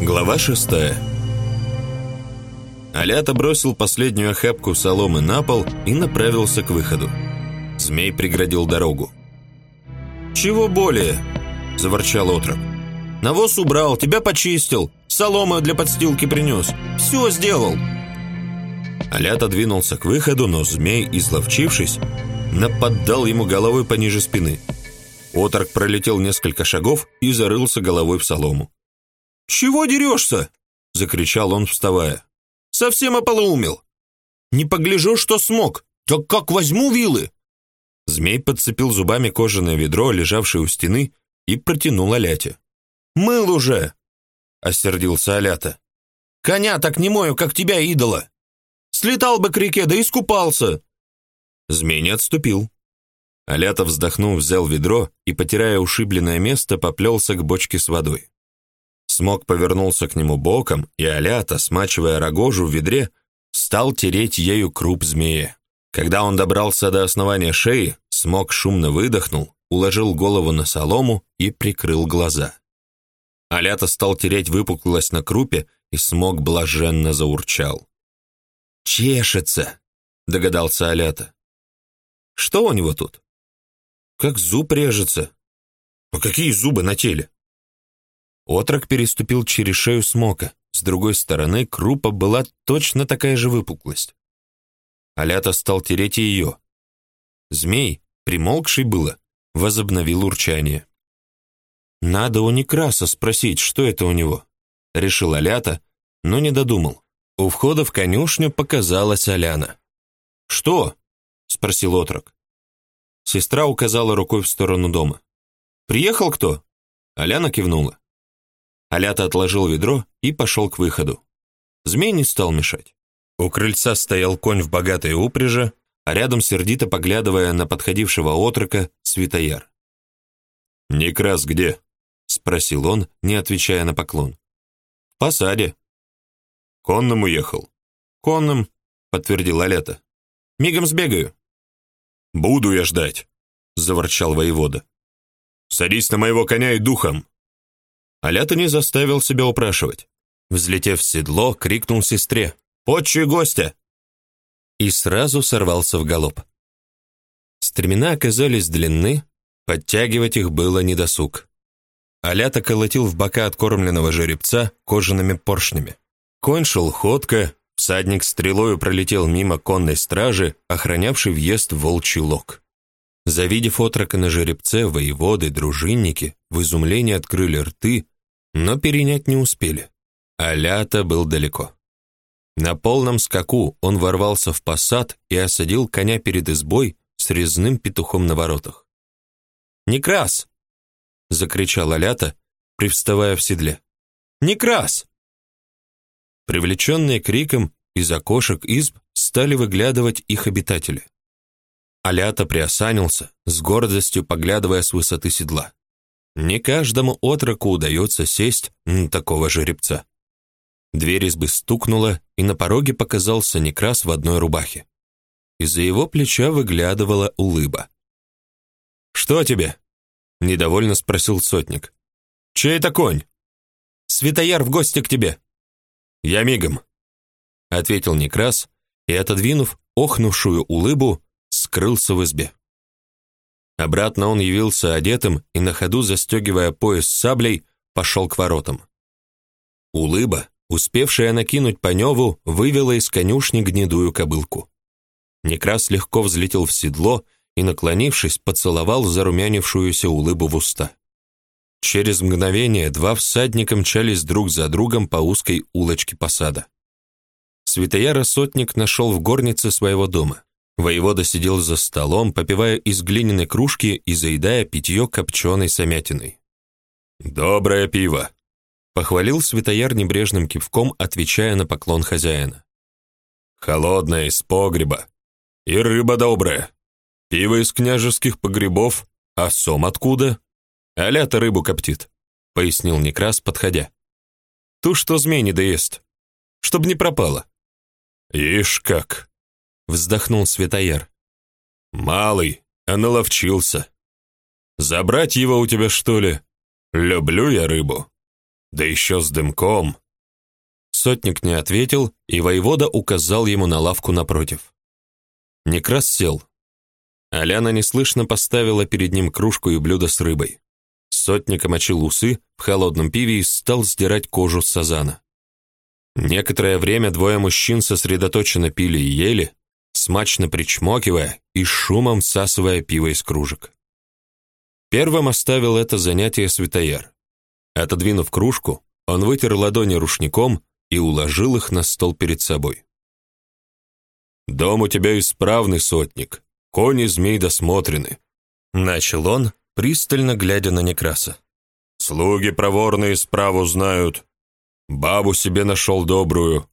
Глава шестая. Алята бросил последнюю охапку соломы на пол и направился к выходу. Змей преградил дорогу. «Чего более?» – заворчал отрок. «Навоз убрал, тебя почистил, соломы для подстилки принес. Все сделал!» Алята двинулся к выходу, но змей, изловчившись, наподдал ему головой пониже спины. Отрок пролетел несколько шагов и зарылся головой в солому. «Чего дерешься?» – закричал он, вставая. «Совсем ополоумел! Не погляжу, что смог! Так как возьму вилы!» Змей подцепил зубами кожаное ведро, лежавшее у стены, и протянул Аляте. «Мыл уже!» – осердился Алята. «Коня так не мою, как тебя, идола! Слетал бы к реке, да искупался!» Змей не отступил. Алята, вздохнув, взял ведро и, потирая ушибленное место, поплелся к бочке с водой. Смок повернулся к нему боком, и Алята, смачивая рогожу в ведре, стал тереть ею круп змея. Когда он добрался до основания шеи, Смок шумно выдохнул, уложил голову на солому и прикрыл глаза. Алята стал тереть выпуклость на крупе, и Смок блаженно заурчал. «Чешется!» — догадался Алята. «Что у него тут?» «Как зуб режется». «А какие зубы на теле?» Отрок переступил через шею смока. С другой стороны крупа была точно такая же выпуклость. Алята стал тереть ее. Змей, примолкший было, возобновил урчание. «Надо у Некраса спросить, что это у него», — решил Алята, но не додумал. У входа в конюшню показалась Аляна. «Что?» — спросил отрок. Сестра указала рукой в сторону дома. «Приехал кто?» Аляна кивнула. Алята отложил ведро и пошел к выходу. Змей не стал мешать. У крыльца стоял конь в богатой упряжи, а рядом, сердито поглядывая на подходившего отрока, святояр. «Некрас где?» — спросил он, не отвечая на поклон. «В посаде». «Конным уехал?» «Конным», — подтвердил Алята. «Мигом сбегаю». «Буду я ждать», — заворчал воевода. «Садись на моего коня и духом, Алята не заставил себя упрашивать. Взлетев в седло, крикнул сестре «Отчий гостя!» и сразу сорвался в галоп. Стремена оказались длинны, подтягивать их было недосуг. Алята колотил в бока откормленного жеребца кожаными поршнями. Конь шел ходко, всадник стрелою пролетел мимо конной стражи, охранявшей въезд в волчий лог. Завидев отрока на жеребце, воеводы, дружинники в изумлении открыли рты, но перенять не успели. Алята был далеко. На полном скаку он ворвался в посад и осадил коня перед избой с резным петухом на воротах. «Некрас!» — закричал Алята, привставая в седле. «Некрас!» Привлеченные криком, из окошек изб стали выглядывать их обитатели. Алята приосанился, с гордостью поглядывая с высоты седла. Не каждому отроку удается сесть на такого жеребца. Дверь избы стукнула, и на пороге показался Некрас в одной рубахе. Из-за его плеча выглядывала улыба. «Что тебе?» — недовольно спросил сотник. «Чей это конь?» «Светояр в гости к тебе». «Я мигом», — ответил Некрас и, отодвинув охнувшую улыбу, скрылся в избе. Обратно он явился одетым и на ходу застегивая пояс саблей, пошел к воротам. Улыба, успевшая накинуть Паневу, вывела из конюшни гнедую кобылку. Некрас легко взлетел в седло и, наклонившись, поцеловал зарумянившуюся улыбу в уста. Через мгновение два всадника мчались друг за другом по узкой улочке посада. Святояра сотник нашел в горнице своего дома. Воевода сидел за столом, попивая из глиняной кружки и заедая питье копченой самятиной. «Доброе пиво!» — похвалил Святояр небрежным кивком, отвечая на поклон хозяина. «Холодное из погреба. И рыба добрая. Пиво из княжеских погребов. А сом откуда?» «Аля-то рыбу коптит», — пояснил Некрас, подходя. «Ту, что змей не доест. Чтоб не пропало». «Ишь как!» Вздохнул Светояр. Малый, а наловчился. Забрать его у тебя, что ли? Люблю я рыбу. да еще с дымком. Сотник не ответил, и воевода указал ему на лавку напротив. Некрас сел. Аляна неслышно поставила перед ним кружку и блюдо с рыбой. Сотник омочил усы в холодном пиве и стал сдирать кожу с сазана. Некоторое время двое мужчин сосредоточенно пили и ели, смачно причмокивая и шумом всасывая пиво из кружек. Первым оставил это занятие Святояр. Отодвинув кружку, он вытер ладони рушником и уложил их на стол перед собой. «Дом у тебя исправный, сотник, кони змей досмотрены», — начал он, пристально глядя на Некраса. «Слуги проворные справу знают. Бабу себе нашел добрую.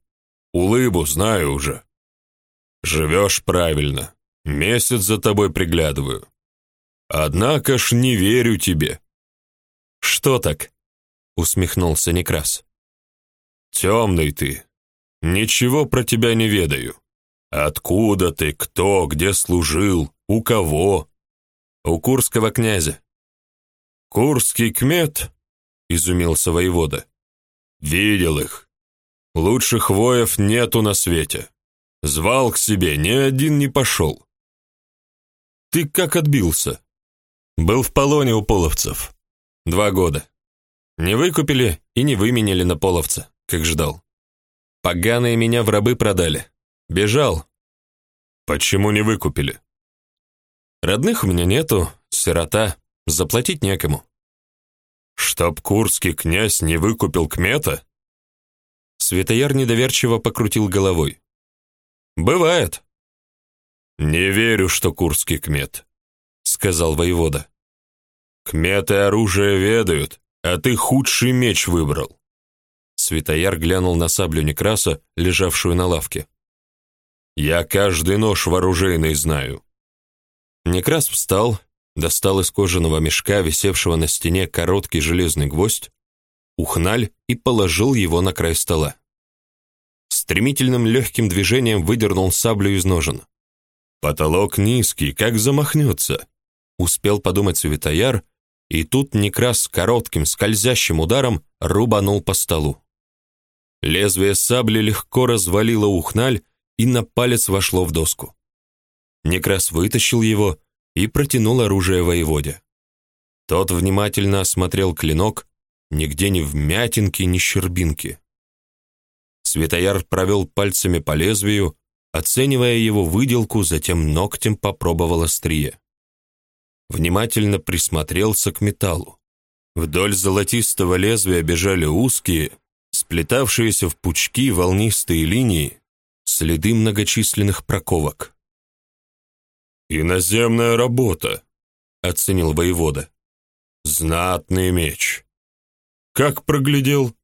Улыбу знаю уже. Живешь правильно. Месяц за тобой приглядываю. Однако ж не верю тебе». «Что так?» — усмехнулся Некрас. «Темный ты. Ничего про тебя не ведаю. Откуда ты, кто, где служил, у кого?» У курского князя. Курский кмет? изумился воевода. Видел их. Лучших воев нету на свете. Звал к себе, ни один не пошел. Ты как отбился? Был в полоне у половцев. Два года. Не выкупили и не выменили на половца, как ждал. Поганые меня в рабы продали. Бежал. Почему не выкупили? Родных у меня нету, сирота, заплатить некому. Чтоб курский князь не выкупил кмета? Светояр недоверчиво покрутил головой. Бывает. Не верю, что курский кмет, сказал воевода. Кметы оружие ведают, а ты худший меч выбрал. Светояр глянул на саблю Некраса, лежавшую на лавке. Я каждый нож вооружейный знаю. Некрас встал, достал из кожаного мешка, висевшего на стене, короткий железный гвоздь, ухналь и положил его на край стола. Стремительным легким движением выдернул саблю из ножен. Потолок низкий, как замахнется. Успел подумать Светояр, и тут Некрас коротким скользящим ударом рубанул по столу. Лезвие сабли легко развалило ухналь и на палец вошло в доску. Некрас вытащил его и протянул оружие воеводе. Тот внимательно осмотрел клинок, нигде ни вмятинки, ни щербинки. Светояр провел пальцами по лезвию, оценивая его выделку, затем ногтем попробовал острие. Внимательно присмотрелся к металлу. Вдоль золотистого лезвия бежали узкие, сплетавшиеся в пучки волнистые линии, следы многочисленных проковок. «Иноземная работа», — оценил воевода. «Знатный меч. Как проглядел?»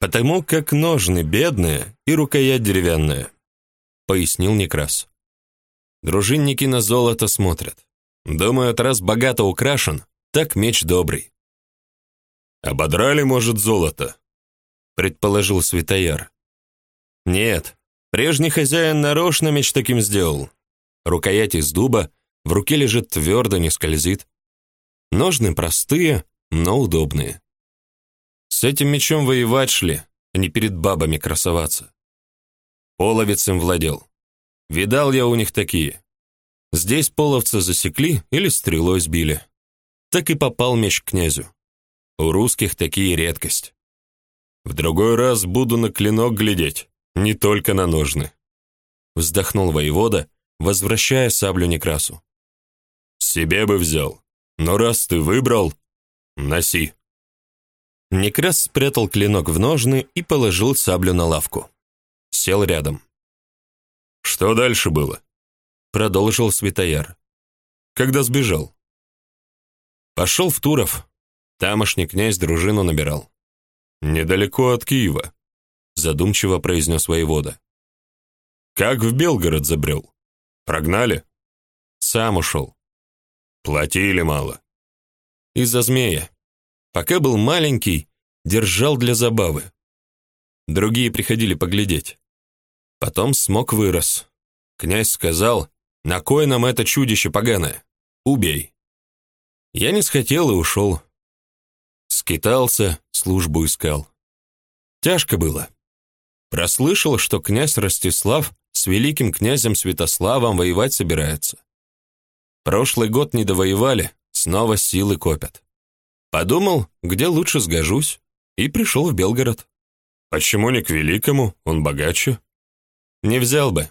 «Потому как ножны бедные и рукоять деревянная», — пояснил Некрас. «Дружинники на золото смотрят. Думают, раз богато украшен, так меч добрый». «Ободрали, может, золото?» — предположил Светояр. «Нет, прежний хозяин нарочно меч таким сделал, Рукоять из дуба, в руке лежит твердо, не скользит. Ножны простые, но удобные. С этим мечом воевать шли, а не перед бабами красоваться. Половец им владел. Видал я у них такие. Здесь половца засекли или стрелой сбили. Так и попал меч к князю. У русских такие редкость. В другой раз буду на клинок глядеть, не только на ножны. Вздохнул воевода возвращая саблю Некрасу. «Себе бы взял, но раз ты выбрал, носи». Некрас спрятал клинок в ножны и положил саблю на лавку. Сел рядом. «Что дальше было?» Продолжил Светояр. «Когда сбежал?» «Пошел в Туров. Тамошний князь дружину набирал». «Недалеко от Киева», задумчиво произнес воевода. «Как в Белгород забрел?» Прогнали? Сам ушел. Платили мало. Из-за змея. Пока был маленький, держал для забавы. Другие приходили поглядеть. Потом смог вырос. Князь сказал, на кой нам это чудище поганое? Убей. Я не схотел и ушел. Скитался, службу искал. Тяжко было. Прослышал, что князь Ростислав с великим князем Святославом воевать собирается. Прошлый год не довоевали, снова силы копят. Подумал, где лучше сгожусь, и пришел в Белгород. Почему не к великому, он богаче? Не взял бы.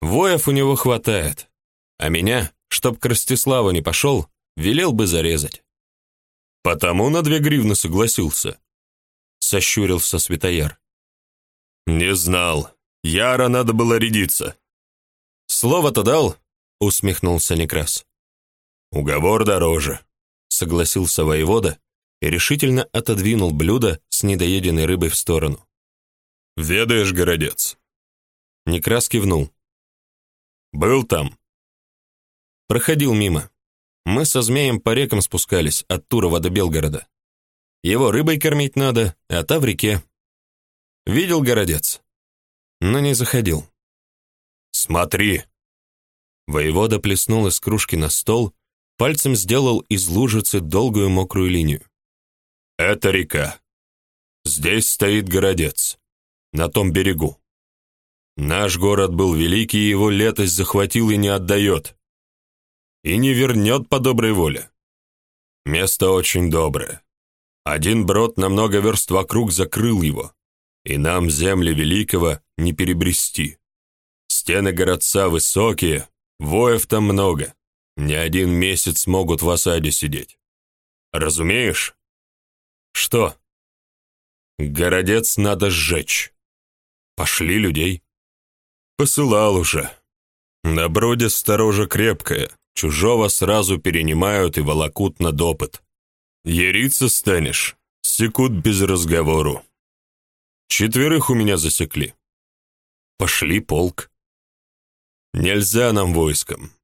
Воев у него хватает, а меня, чтоб к Ростиславу не пошел, велел бы зарезать. Потому на две гривны согласился. Сощурился Святояр. Не знал. Яро надо было рядиться. Слово-то дал, усмехнулся Некрас. Уговор дороже, согласился воевода и решительно отодвинул блюдо с недоеденной рыбой в сторону. Ведаешь, городец. Некрас кивнул. Был там. Проходил мимо. Мы со змеем по рекам спускались от Турова до Белгорода. Его рыбой кормить надо, а та в реке. Видел городец, но не заходил. Смотри. Воевода плеснул из кружки на стол, пальцем сделал из лужицы долгую мокрую линию. Это река. Здесь стоит городец, на том берегу. Наш город был великий, его летость захватил и не отдает. И не вернет по доброй воле. Место очень доброе. Один брод на много верст вокруг закрыл его, и нам земли великого не перебрести. Стены городца высокие, воев там много, не один месяц могут в осаде сидеть. Разумеешь? Что? Городец надо сжечь. Пошли людей. Посылал уже. На броде сторожа крепкая, чужого сразу перенимают и волокут на допыт. Ериться станешь, секут без разговору. Четверых у меня засекли. Пошли полк. Нельзя нам войском.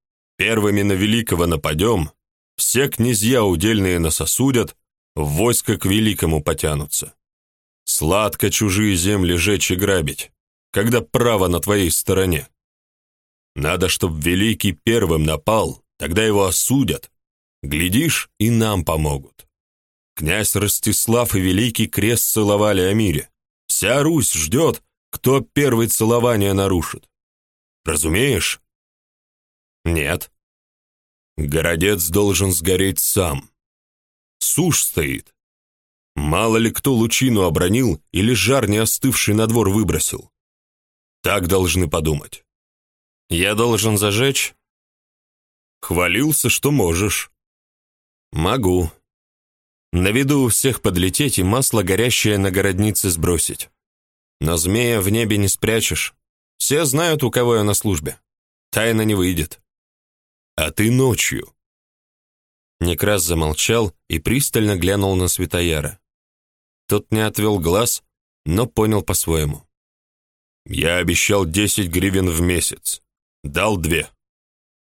Первыми на Великого нападем, все князья удельные нас осудят, в войско к Великому потянутся. Сладко чужие земли жечь и грабить когда право на твоей стороне. Надо, чтоб Великий первым напал, тогда его осудят. Глядишь, и нам помогут. Князь Ростислав и Великий крест целовали о мире. Вся Русь ждет, кто первый целование нарушит. Разумеешь? Нет. Городец должен сгореть сам. Сушь стоит. Мало ли кто лучину обронил или жар не остывший на двор выбросил. Так должны подумать. Я должен зажечь? Хвалился, что можешь. Могу. На виду у всех подлететь и масло горящее на городнице сбросить. Но змея в небе не спрячешь. Все знают, у кого я на службе. Тайна не выйдет. А ты ночью. Некрас замолчал и пристально глянул на Светояра. Тот не отвел глаз, но понял по-своему. Я обещал десять гривен в месяц. Дал две.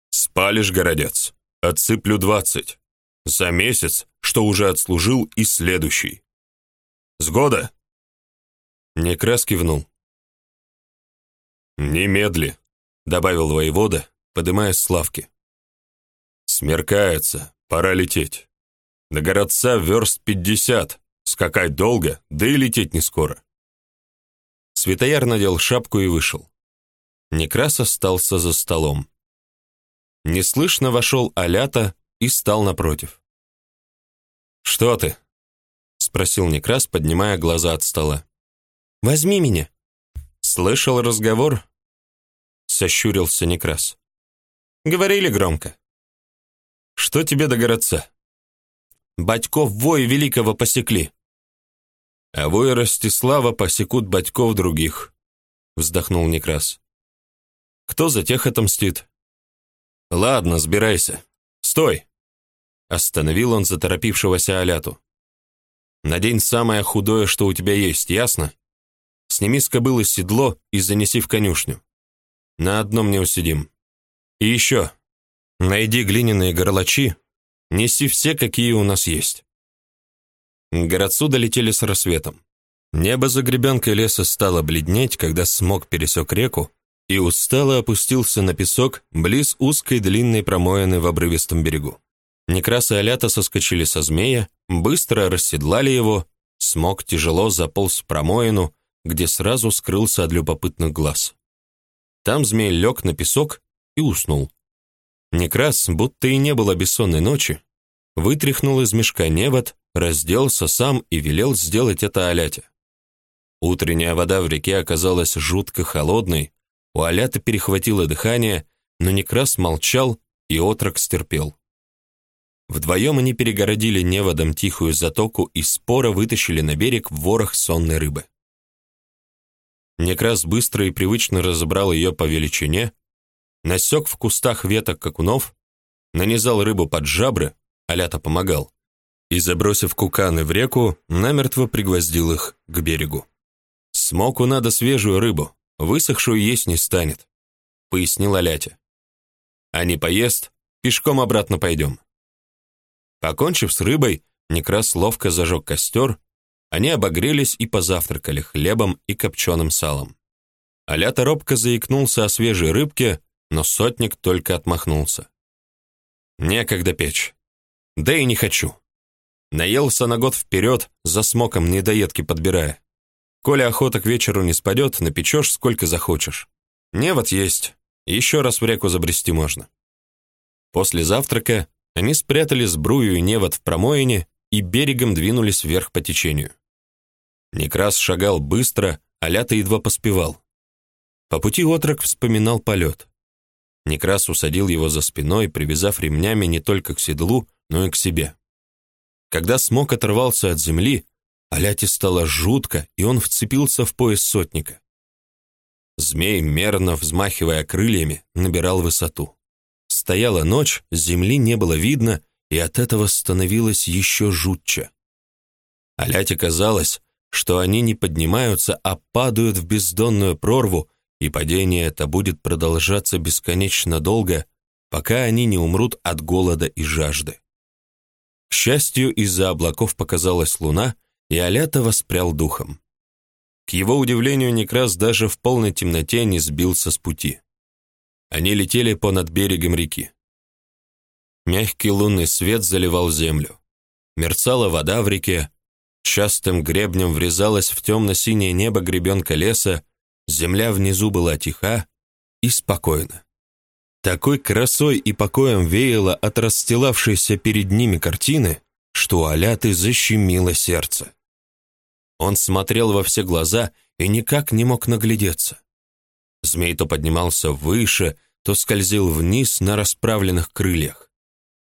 Спалишь, городец, отсыплю двадцать. За месяц, что уже отслужил, и следующий. Сгода?» Некрас кивнул. «Немедли», — добавил воевода, подымаясь с лавки. «Смеркается, пора лететь. До городца верст пятьдесят, скакать долго, да и лететь не скоро. Светояр надел шапку и вышел. Некрас остался за столом. Неслышно вошел Алята и стал напротив. «Что ты?» — спросил Некрас, поднимая глаза от стола. «Возьми меня». «Слышал разговор?» — сощурился Некрас. «Говорили громко». «Что тебе до городца?» «Батьков вой великого посекли», а вой Ростислава посекут батьков других, вздохнул Некрас. Кто за тех отомстит? Ладно, сбирайся. Стой! Остановил он заторопившегося Аляту. Надень самое худое, что у тебя есть, ясно? Сними с кобылы седло и занеси в конюшню. На одном не усидим. И еще, найди глиняные горлачи, неси все, какие у нас есть. К городцу долетели с рассветом. Небо за гребенкой леса стало бледнеть, когда смог пересек реку и устало опустился на песок близ узкой длинной промоины в обрывистом берегу. Некрас и Алята соскочили со змея быстро расседлали его, смог тяжело заполз в промоину, где сразу скрылся от любопытных глаз. Там змей лег на песок и уснул. Некрас, будто и не было бессонной ночи, вытряхнул из мешка невод, разделся сам и велел сделать это Аляте. Утренняя вода в реке оказалась жутко холодной, у Аляты перехватило дыхание, но Некрас молчал, и отрок стерпел. Вдвоем они перегородили неводом тихую затоку и споро вытащили на берег ворох сонной рыбы. Некрас быстро и привычно разобрал ее по величине, насек в кустах веток какунов, нанизал рыбу под жабры, Алята помогал, и, забросив куканы в реку, намертво пригвоздил их к берегу. «Смоку надо свежую рыбу, высохшую есть не станет», — пояснил Аляте. «А не поест, пешком обратно пойдем». Покончив с рыбой, Некрас ловко зажег костер, они обогрелись и позавтракали хлебом и копченым салом. Алята робко заикнулся о свежей рыбке, но сотник только отмахнулся. «Некогда печь. Да и не хочу. Наелся на год вперед, за смоком недоедки подбирая. Коли охота к вечеру не спадет, напечешь сколько захочешь. Невод есть, еще раз в реку забрести можно». После завтрака они спрятали сбрую и невод в промоине и берегом двинулись вверх по течению. Некрас шагал быстро, а Лята едва поспевал. По пути отрок вспоминал полет. Некрас усадил его за спиной, привязав ремнями не только к седлу, но и к себе. Когда смог оторвался от земли, Аляте стало жутко, и он вцепился в пояс сотника. Змей, мерно взмахивая крыльями, набирал высоту. Стояла ночь, земли не было видно, и от этого становилось еще жутче. Аляте казалось, что они не поднимаются, а падают в бездонную прорву, и падение это будет продолжаться бесконечно долго, пока они не умрут от голода и жажды. К счастью, из-за облаков показалась луна, и Алята воспрял духом. К его удивлению, Некрас даже в полной темноте не сбился с пути. Они летели понад берегом реки. Мягкий лунный свет заливал землю. Мерцала вода в реке, частым гребнем врезалась в темно-синее небо гребенка леса, земля внизу была тиха и спокойна. Такой красой и покоем веяло от расстилавшейся перед ними картины, что у Аляты защемило сердце. Он смотрел во все глаза и никак не мог наглядеться. Змей то поднимался выше, то скользил вниз на расправленных крыльях.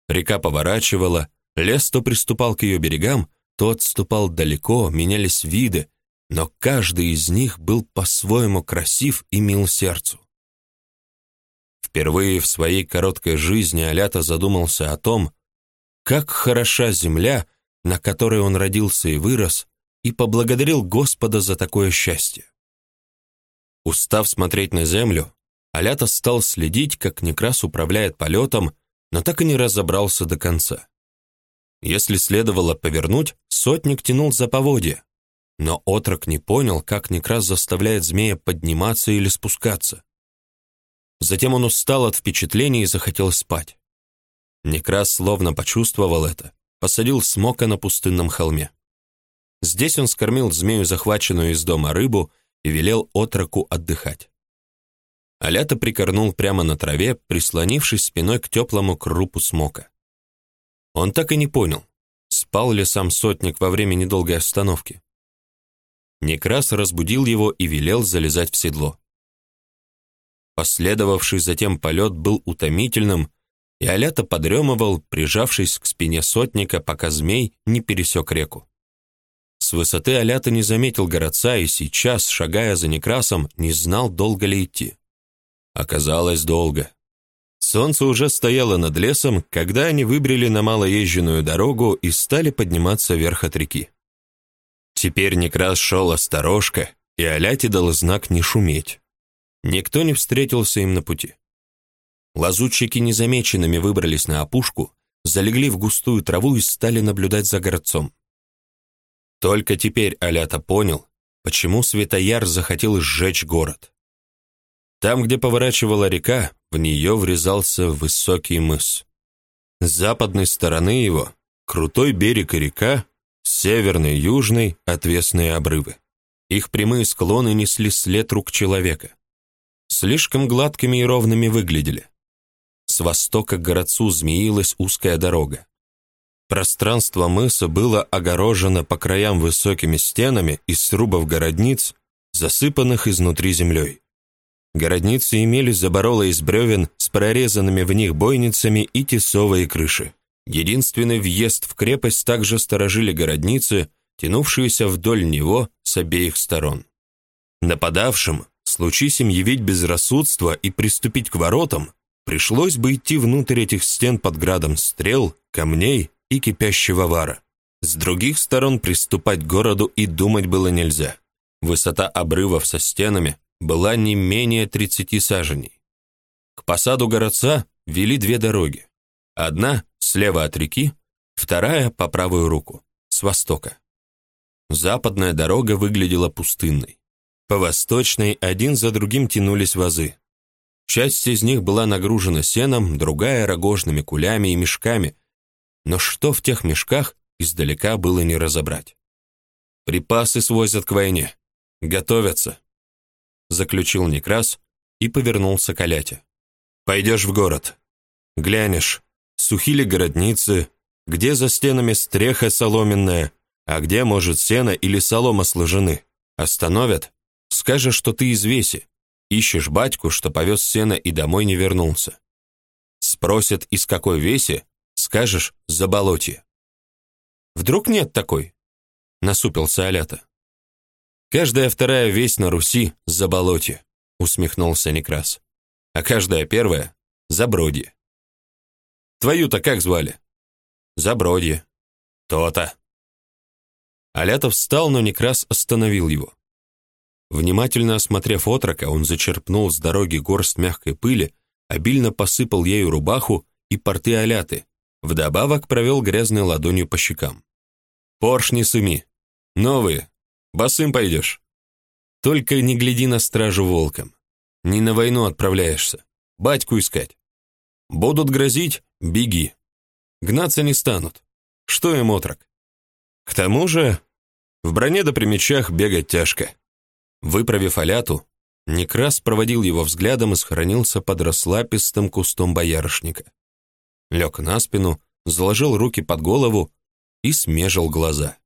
Река поворачивала, лес то приступал к ее берегам, то отступал далеко, менялись виды, но каждый из них был по-своему красив и мил сердцу. Впервые в своей короткой жизни Алята задумался о том, как хороша земля, на которой он родился и вырос, и поблагодарил Господа за такое счастье. Устав смотреть на землю, Алята стал следить, как Некрас управляет полетом, но так и не разобрался до конца. Если следовало повернуть, сотник тянул за поводья, но отрок не понял, как Некрас заставляет змея подниматься или спускаться. Затем он устал от впечатлений и захотел спать. Некрас словно почувствовал это, посадил смока на пустынном холме. Здесь он скормил змею захваченную из дома рыбу и велел отроку отдыхать. Алята прикорнул прямо на траве, прислонившись спиной к теплому крупу смока. Он так и не понял, спал ли сам сотник во время недолгой остановки. Некрас разбудил его и велел залезать в седло. Последовавший затем полет был утомительным, и Алята подремывал, прижавшись к спине сотника, пока змей не пересек реку. С высоты Алята не заметил городца и сейчас, шагая за Некрасом, не знал, долго ли идти. Оказалось, долго. Солнце уже стояло над лесом, когда они выбрели на малоезженную дорогу и стали подниматься вверх от реки. Теперь Некрас шел осторожко, и Аляте дал знак не шуметь. Никто не встретился им на пути. Лазутчики незамеченными выбрались на опушку, залегли в густую траву и стали наблюдать за городцом. Только теперь Алята понял, почему Светояр захотел сжечь город. Там, где поворачивала река, в нее врезался высокий мыс. С западной стороны его Крутой берег и река, северный южный, отвесные обрывы. Их прямые склоны несли след рук человека. Слишком гладкими и ровными выглядели. С востока к городцу змеилась узкая дорога. Пространство мыса было огорожено по краям высокими стенами из срубов городниц, засыпанных изнутри землей. Городницы имели заборола из бревен с прорезанными в них бойницами и тесовые крыши. Единственный въезд в крепость также сторожили городницы, тянувшиеся вдоль него с обеих сторон. Нападавшим, случись им явить безрассудство и приступить к воротам, пришлось бы идти внутрь этих стен под градом стрел, камней и кипящего вара. С других сторон приступать к городу и думать было нельзя. Высота обрывов со стенами была не менее 30 саженей. К посаду городца вели две дороги. Одна слева от реки, вторая по правую руку, с востока. Западная дорога выглядела пустынной. По восточной один за другим тянулись вазы. Часть из них была нагружена сеном, другая – рогожными кулями и мешками, но что в тех мешках, издалека было не разобрать. «Припасы свозят к войне. Готовятся», — заключил Некрас и повернулся к Аляте. «Пойдешь в город. Глянешь, сухили городницы, где за стенами стреха соломенная, а где, может, сено или солома сложены. Остановят, скажешь, что ты из Веси, ищешь батьку, что повез сено и домой не вернулся. Спросят, из какой Веси, Скажешь «заболотье». Вдруг нет такой? Насупился Алята. Каждая вторая весь на Руси заболотье, усмехнулся Некрас. А каждая первая забродье. Твою-то как звали? Забродье. То-то. Алятов встал, но Некрас остановил его. Внимательно осмотрев отрока, он зачерпнул с дороги горсть мягкой пыли, обильно посыпал ею рубаху и порты Аляты, Вдобавок провел грязной ладонью по щекам. «Поршни сыми. Новые. Босым пойдешь. Только не гляди на стражу волком. Не на войну отправляешься. Батьку искать. Будут грозить — беги. Гнаться не станут. Что им отрок? К тому же в броне да при мечах бегать тяжко». Выправив Аляту, Некрас проводил его взглядом и схоронился под расслапистым кустом боярышника лег на спину, заложил руки под голову и смежил глаза.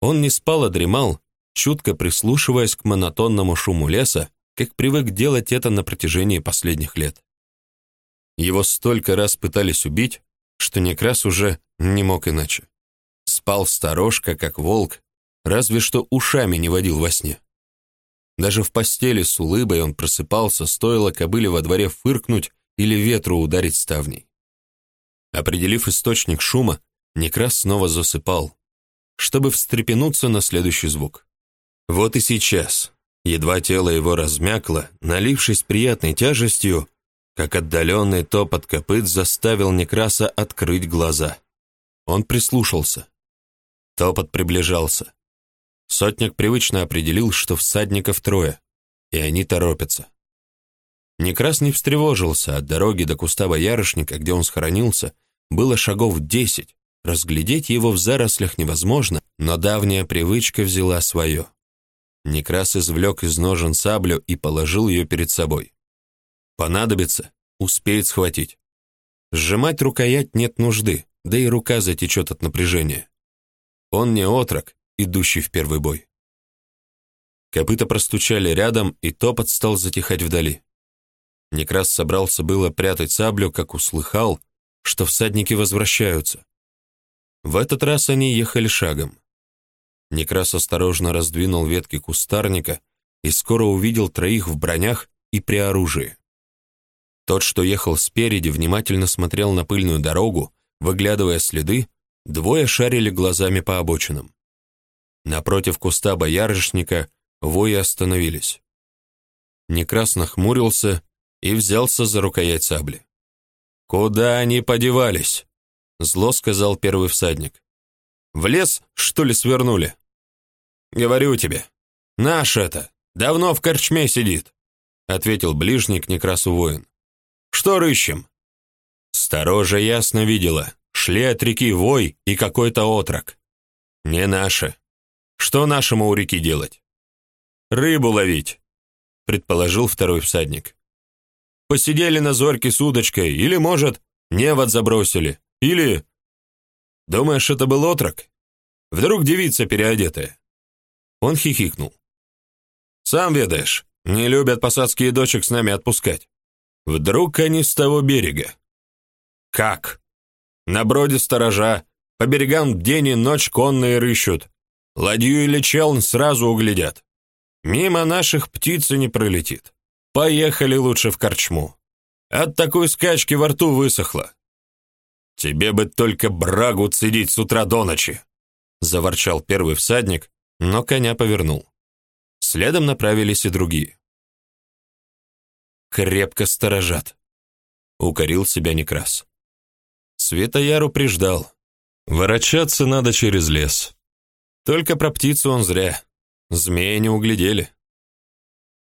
Он не спал, а дремал, чутко прислушиваясь к монотонному шуму леса, как привык делать это на протяжении последних лет. Его столько раз пытались убить, что Некрас уже не мог иначе. Спал сторожка, как волк, разве что ушами не водил во сне. Даже в постели с улыбой он просыпался, стоило кобыле во дворе фыркнуть или ветру ударить ставней. Определив источник шума, Некрас снова засыпал, чтобы встрепенуться на следующий звук. Вот и сейчас, едва тело его размякло, налившись приятной тяжестью, как отдаленный топот копыт заставил Некраса открыть глаза. Он прислушался. Топот приближался. Сотник привычно определил, что всадников трое, и они торопятся. Некрас не встревожился от дороги до куста боярышника, где он схоронился, было шагов десять. Разглядеть его в зарослях невозможно, но давняя привычка взяла свое. Некрас извлек из ножен саблю и положил ее перед собой. Понадобится, успеет схватить. Сжимать рукоять нет нужды, да и рука затечет от напряжения. Он не отрок, идущий в первый бой. Копыта простучали рядом, и топот стал затихать вдали. Некрас собрался было прятать саблю, как услыхал, что всадники возвращаются. В этот раз они ехали шагом. Некрас осторожно раздвинул ветки кустарника и скоро увидел троих в бронях и при оружии. Тот, что ехал спереди, внимательно смотрел на пыльную дорогу, выглядывая следы, двое шарили глазами по обочинам. Напротив куста боярышника вои остановились. Некрас нахмурился и взялся за рукоять сабли. «Куда они подевались?» — зло сказал первый всадник. «В лес, что ли, свернули?» «Говорю тебе, наш это, давно в корчме сидит», — ответил ближний к Некрасу воин. «Что рыщем?» Сторожа ясно видела, Шли от реки вой и какой-то отрок. Не наше. Что нашему у реки делать? Рыбу ловить, предположил второй всадник. Посидели на зорьке с удочкой, или, может, невод забросили, или... Думаешь, это был отрок? Вдруг девица переодетая? Он хихикнул. Сам ведаешь, не любят посадские дочек с нами отпускать. Вдруг они с того берега? Как? На броде сторожа, по берегам день и ночь конные рыщут. Ладью или челн сразу углядят. Мимо наших птица не пролетит. Поехали лучше в корчму. От такой скачки во рту высохло. Тебе бы только брагу цедить с утра до ночи, заворчал первый всадник, но коня повернул. Следом направились и другие. Крепко сторожат, укорил себя Некрас. Светояру приждал. Ворочаться надо через лес. Только про птицу он зря. Змея не углядели.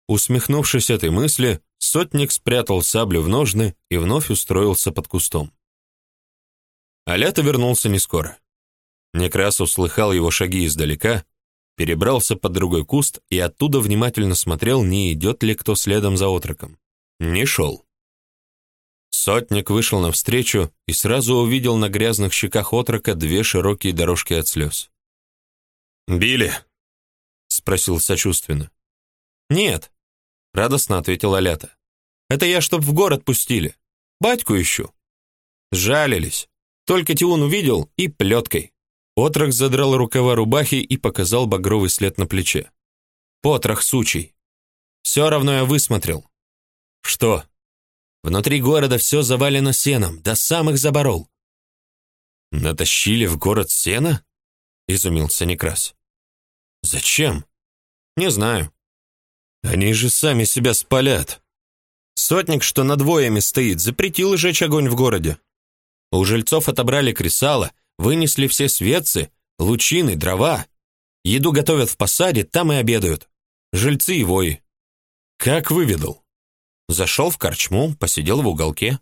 Усмехнувшись этой мысли, сотник спрятал саблю в ножны и вновь устроился под кустом. Алята вернулся не скоро. Некрас услыхал его шаги издалека, перебрался под другой куст и оттуда внимательно смотрел, не идет ли кто следом за отроком. Не шел. Сотник вышел навстречу и сразу увидел на грязных щеках отрока две широкие дорожки от слез. «Били?» — спросил сочувственно. «Нет», — радостно ответил Алята. «Это я чтоб в город пустили. Батьку ищу». Жалились. Только Тиун увидел и плеткой. Отрок задрал рукава рубахи и показал багровый след на плече. «Потрох сучий. Все равно я высмотрел». «Что?» Внутри города все завалено сеном, до самых заборол. Натащили в город сено? изумился Некрас. Зачем? Не знаю. Они же сами себя спалят. Сотник, что над воями стоит, запретил жечь огонь в городе. У жильцов отобрали кресала, вынесли все светцы, лучины, дрова. Еду готовят в посаде, там и обедают. Жильцы и вои. Как выведал? Зашел в корчму, посидел в уголке.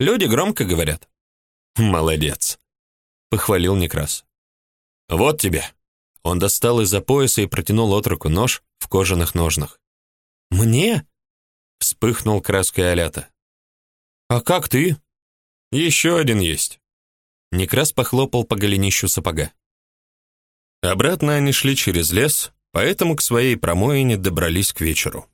Люди громко говорят. Молодец, похвалил Некрас. Вот тебе. Он достал из-за пояса и протянул отроку нож в кожаных ножнах. Мне? вспыхнул краской Алята. А как ты? Еще один есть. Некрас похлопал по голенищу сапога. Обратно они шли через лес, поэтому к своей промоине добрались к вечеру.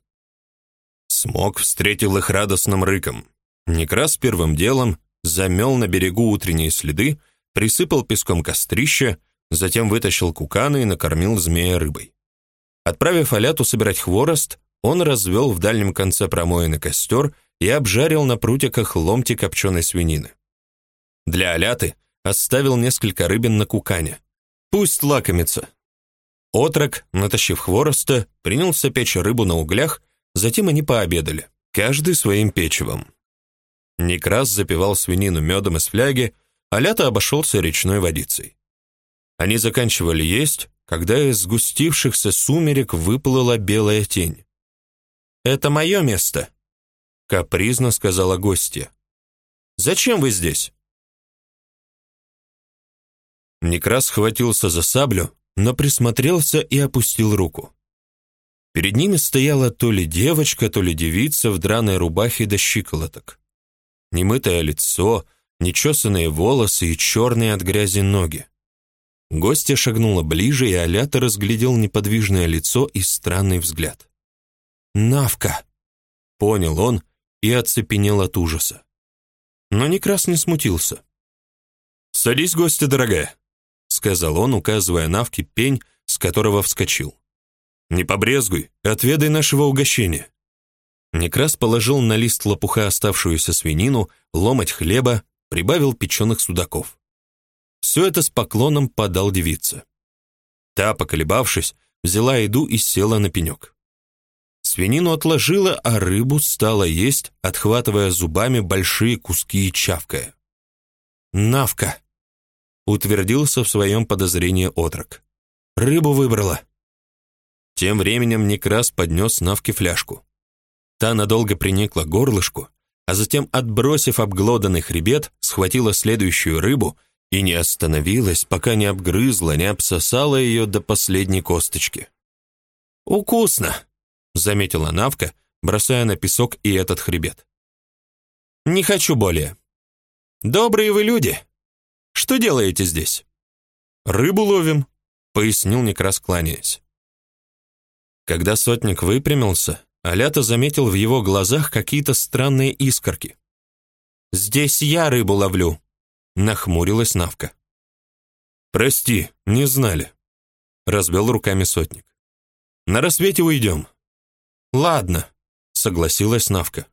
Смог встретил их радостным рыком. Некрас первым делом замел на берегу утренние следы, присыпал песком кострище, затем вытащил куканы и накормил змея рыбой. Отправив Аляту собирать хворост, он развел в дальнем конце промоины костер и обжарил на прутиках ломти копченой свинины. Для Аляты оставил несколько рыбин на кукане. Пусть лакомится. Отрок, натащив хвороста, принялся печь рыбу на углях Затем они пообедали, каждый своим печивом. Некрас запивал свинину медом из фляги, а Лята обошелся речной водицей. Они заканчивали есть, когда из сгустившихся сумерек выплыла белая тень. «Это мое место», — капризно сказала гостья. «Зачем вы здесь?» Некрас схватился за саблю, но присмотрелся и опустил руку. Перед ними стояла то ли девочка, то ли девица в драной рубахе до щиколоток. Немытое лицо, нечесанные волосы и черные от грязи ноги. Гостья шагнула ближе, и Алята разглядел неподвижное лицо и странный взгляд. «Навка!» — понял он и оцепенел от ужаса. Но Некрас не смутился. «Садись, гостья дорогая», — сказал он, указывая Навке пень, с которого вскочил. Не побрезгуй, отведай нашего угощения». Некрас положил на лист лопуха оставшуюся свинину, ломоть хлеба, прибавил печеных судаков. Все это с поклоном подал девице. Та, поколебавшись, взяла еду и села на пенек. Свинину отложила, а рыбу стала есть, отхватывая зубами большие куски и чавкая. «Навка!» — утвердился в своем подозрении отрок. «Рыбу выбрала. Тем временем Некрас поднес Навке фляжку. Та надолго приникла горлышку, а затем, отбросив обглоданный хребет, схватила следующую рыбу и не остановилась, пока не обгрызла, не обсосала ее до последней косточки. «Укусно», — заметила Навка, бросая на песок и этот хребет. «Не хочу более. Добрые вы люди. Что делаете здесь?» «Рыбу ловим», — пояснил Некрас, кланяясь. Когда сотник выпрямился, Алята заметил в его глазах какие-то странные искорки. «Здесь я рыбу ловлю», — нахмурилась Навка. «Прости, не знали», — разбил руками сотник. «На рассвете уйдем». «Ладно», — согласилась Навка.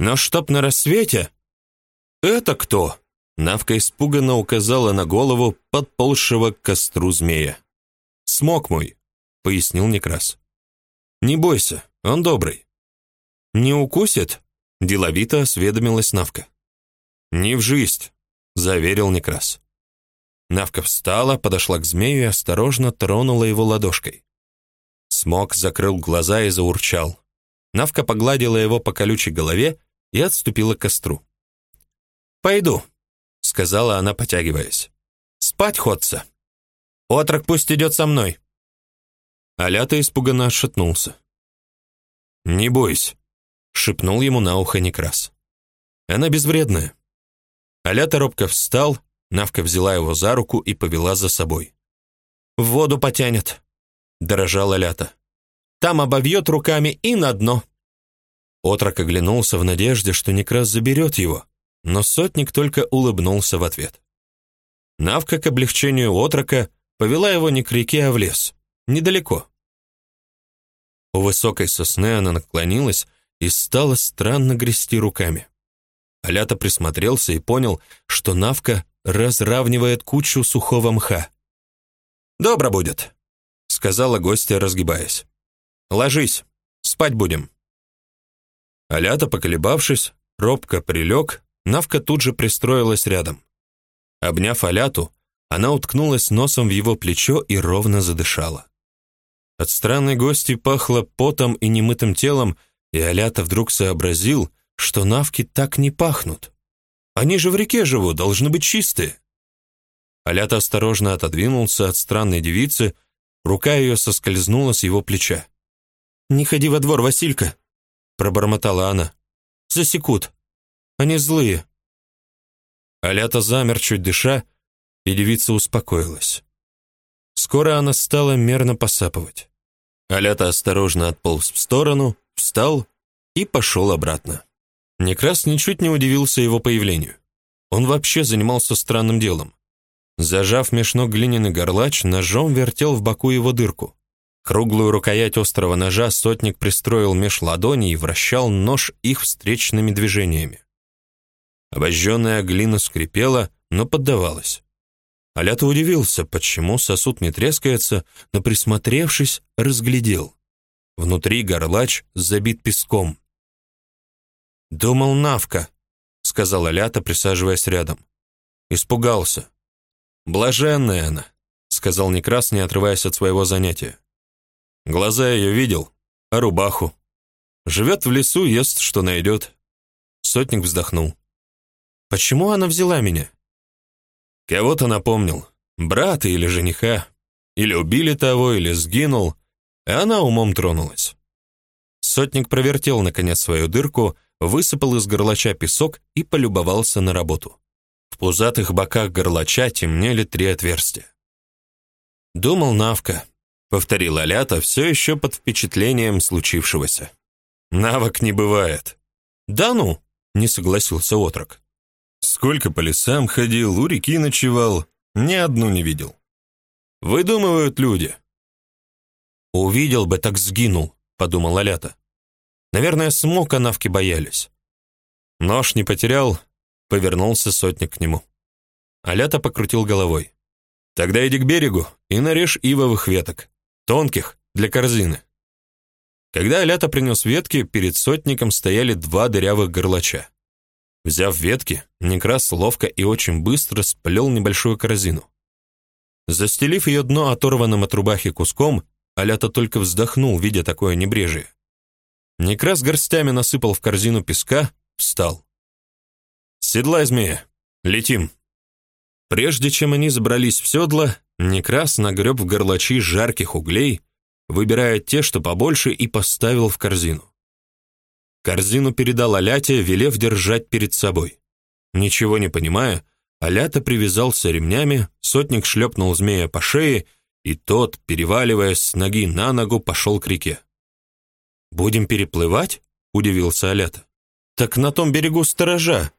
«Но чтоб на рассвете...» «Это кто?» Навка испуганно указала на голову подползшего к костру змея. «Смог мой», — пояснил Некрас. Не бойся, он добрый. Не укусит? деловито осведомилась Навка. Не в жизнь, заверил Некрас. Навка встала, подошла к змею и осторожно тронула его ладошкой. Смок закрыл глаза и заурчал. Навка погладила его по колючей голове и отступила к костру. «Пойду», — сказала она, потягиваясь. «Спать ходца. Отрок пусть идет со мной». Алята испуганно отшатнулся. «Не бойся», — шепнул ему на ухо Некрас. «Она безвредная». Алята робко встал, Навка взяла его за руку и повела за собой. «В воду потянет», — дорожал Алята. «Там обовьет руками и на дно». Отрок оглянулся в надежде, что Некрас заберет его, но сотник только улыбнулся в ответ. Навка к облегчению отрока повела его не к реке, а в лес недалеко. У высокой сосны она наклонилась и стала странно грести руками. Алята присмотрелся и понял, что Навка разравнивает кучу сухого мха. «Добро будет», — сказала гостья, разгибаясь. «Ложись, спать будем». Алята, поколебавшись, робко прилег, Навка тут же пристроилась рядом. Обняв Аляту, она уткнулась носом в его плечо и ровно задышала. От странной гости пахло потом и немытым телом, и Алята вдруг сообразил, что навки так не пахнут. Они же в реке живут, должны быть чистые. Алята осторожно отодвинулся от странной девицы, рука ее соскользнула с его плеча. «Не ходи во двор, Василька!» — пробормотала она. «Засекут. Они злые». Алята замер, чуть дыша, и девица успокоилась. Скоро она стала мерно посапывать. Алята осторожно отполз в сторону, встал и пошел обратно. Некрас ничуть не удивился его появлению. Он вообще занимался странным делом. Зажав меж ног глиняный горлач, ножом вертел в боку его дырку. Круглую рукоять острого ножа сотник пристроил меж ладоней и вращал нож их встречными движениями. Обожженная глина скрипела, но поддавалась. Алята удивился, почему сосуд не трескается, но присмотревшись, разглядел. Внутри горлач забит песком. «Думал, Навка», — сказал Алята, присаживаясь рядом. Испугался. «Блаженная она», — сказал Некрас, не отрываясь от своего занятия. Глаза ее видел, а рубаху. Живет в лесу, ест, что найдет. Сотник вздохнул. «Почему она взяла меня?» Кого-то напомнил, брата или жениха, или убили того, или сгинул, и она умом тронулась. Сотник провертел, наконец, свою дырку, высыпал из горлача песок и полюбовался на работу. В пузатых боках горлача темнели три отверстия. «Думал Навка», — повторил Алята, все еще под впечатлением случившегося. «Навок не бывает». «Да ну», — не согласился отрок. Сколько по лесам ходил, у реки ночевал, ни одну не видел. Выдумывают люди. Увидел бы, так сгинул, подумал Алята. Наверное, смог канавки боялись. Нож не потерял, повернулся сотник к нему. Алята покрутил головой. Тогда иди к берегу и нарежь ивовых веток, тонких, для корзины. Когда Алята принес ветки, перед сотником стояли два дырявых горлача. Взяв ветки, Некрас ловко и очень быстро сплел небольшую корзину. Застелив ее дно оторванным от рубахи куском, Алята только вздохнул, видя такое небрежие. Некрас горстями насыпал в корзину песка, встал. «Седлай, змея! Летим!» Прежде чем они забрались в седло, Некрас нагреб в горлачи жарких углей, выбирая те, что побольше, и поставил в корзину. Корзину передал Аляте, велев держать перед собой. Ничего не понимая, Алята привязался ремнями, сотник шлепнул змея по шее, и тот, переваливаясь с ноги на ногу, пошел к реке. «Будем переплывать?» — удивился Алята. «Так на том берегу сторожа».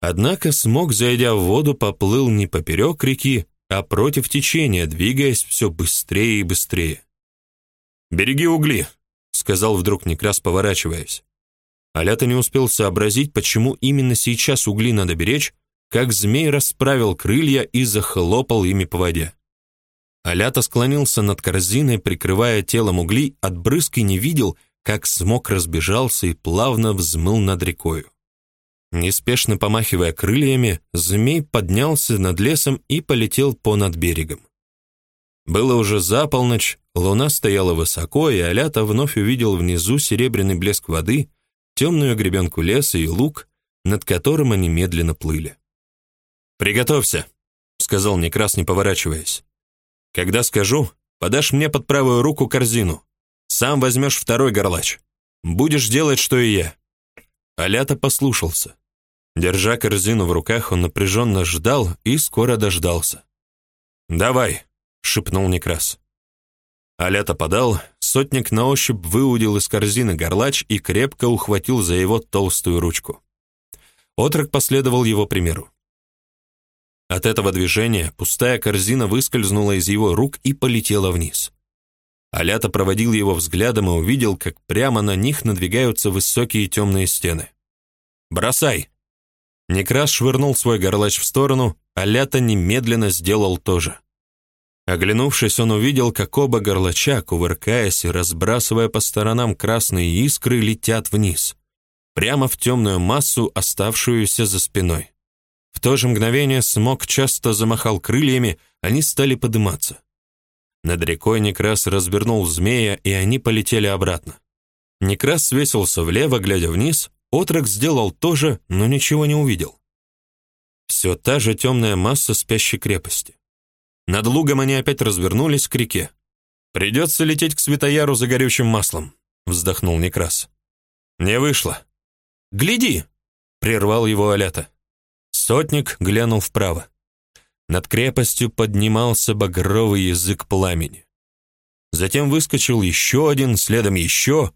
Однако смог, зайдя в воду, поплыл не поперек реки, а против течения, двигаясь все быстрее и быстрее. «Береги угли», — сказал вдруг Некрас, поворачиваясь. Алята не успел сообразить, почему именно сейчас угли надо беречь, как змей расправил крылья и захлопал ими по воде. Алята склонился над корзиной, прикрывая телом угли, от брызг и не видел, как смог разбежался и плавно взмыл над рекою. Неспешно помахивая крыльями, змей поднялся над лесом и полетел понад берегом. Было уже за полночь, луна стояла высоко, и Алята вновь увидел внизу серебряный блеск воды, темную гребенку леса и луг, над которым они медленно плыли. «Приготовься», — сказал Некрас, не поворачиваясь. «Когда скажу, подашь мне под правую руку корзину. Сам возьмешь второй горлач. Будешь делать, что и я». Алята послушался. Держа корзину в руках, он напряженно ждал и скоро дождался. «Давай», — шепнул Некрас. Алята подал, сотник на ощупь выудил из корзины горлач и крепко ухватил за его толстую ручку. Отрок последовал его примеру. От этого движения пустая корзина выскользнула из его рук и полетела вниз. Алята проводил его взглядом и увидел, как прямо на них надвигаются высокие темные стены. «Бросай!» Некрас швырнул свой горлач в сторону, а Лята немедленно сделал то же. Оглянувшись, он увидел, как оба горлача, кувыркаясь и разбрасывая по сторонам красные искры, летят вниз, прямо в темную массу, оставшуюся за спиной. В то же мгновение смог часто замахал крыльями, они стали подниматься. Над рекой Некрас развернул змея, и они полетели обратно. Некрас свесился влево, глядя вниз, отрок сделал то же, но ничего не увидел. Все та же темная масса спящей крепости. Над лугом они опять развернулись к реке. «Придется лететь к Светояру за горючим маслом», — вздохнул Некрас. «Не вышло». «Гляди!» — прервал его Алята. Сотник глянул вправо. Над крепостью поднимался багровый язык пламени. Затем выскочил еще один, следом еще.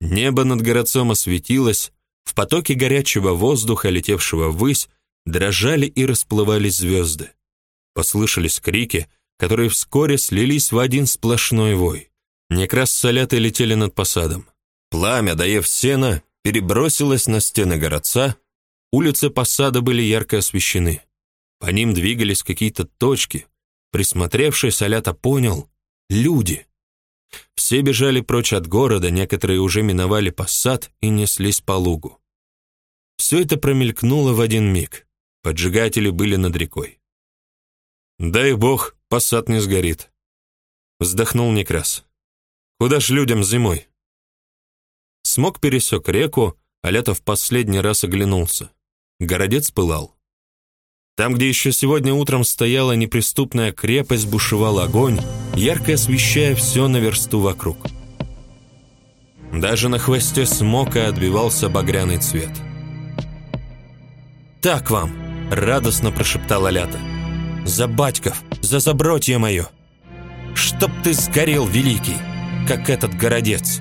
Небо над городцом осветилось, в потоке горячего воздуха, летевшего ввысь, дрожали и расплывались звезды. Послышались крики, которые вскоре слились в один сплошной вой. Некрас с летели над посадом. Пламя, доев сена, перебросилось на стены городца, Улицы посада были ярко освещены. По ним двигались какие-то точки. Присмотревшись, Алята понял — люди. Все бежали прочь от города, некоторые уже миновали посад и неслись по лугу. Все это промелькнуло в один миг. Поджигатели были над рекой. «Дай бог, посад не сгорит», — вздохнул Некрас. «Куда ж людям зимой?» Смог пересек реку, а лето в последний раз оглянулся. Городец пылал. Там, где еще сегодня утром стояла неприступная крепость, бушевал огонь, ярко освещая все на версту вокруг. Даже на хвосте смока отбивался багряный цвет. «Так вам!» — радостно прошептала Лята. «За батьков, за забротье мое! Чтоб ты сгорел, великий, как этот городец!»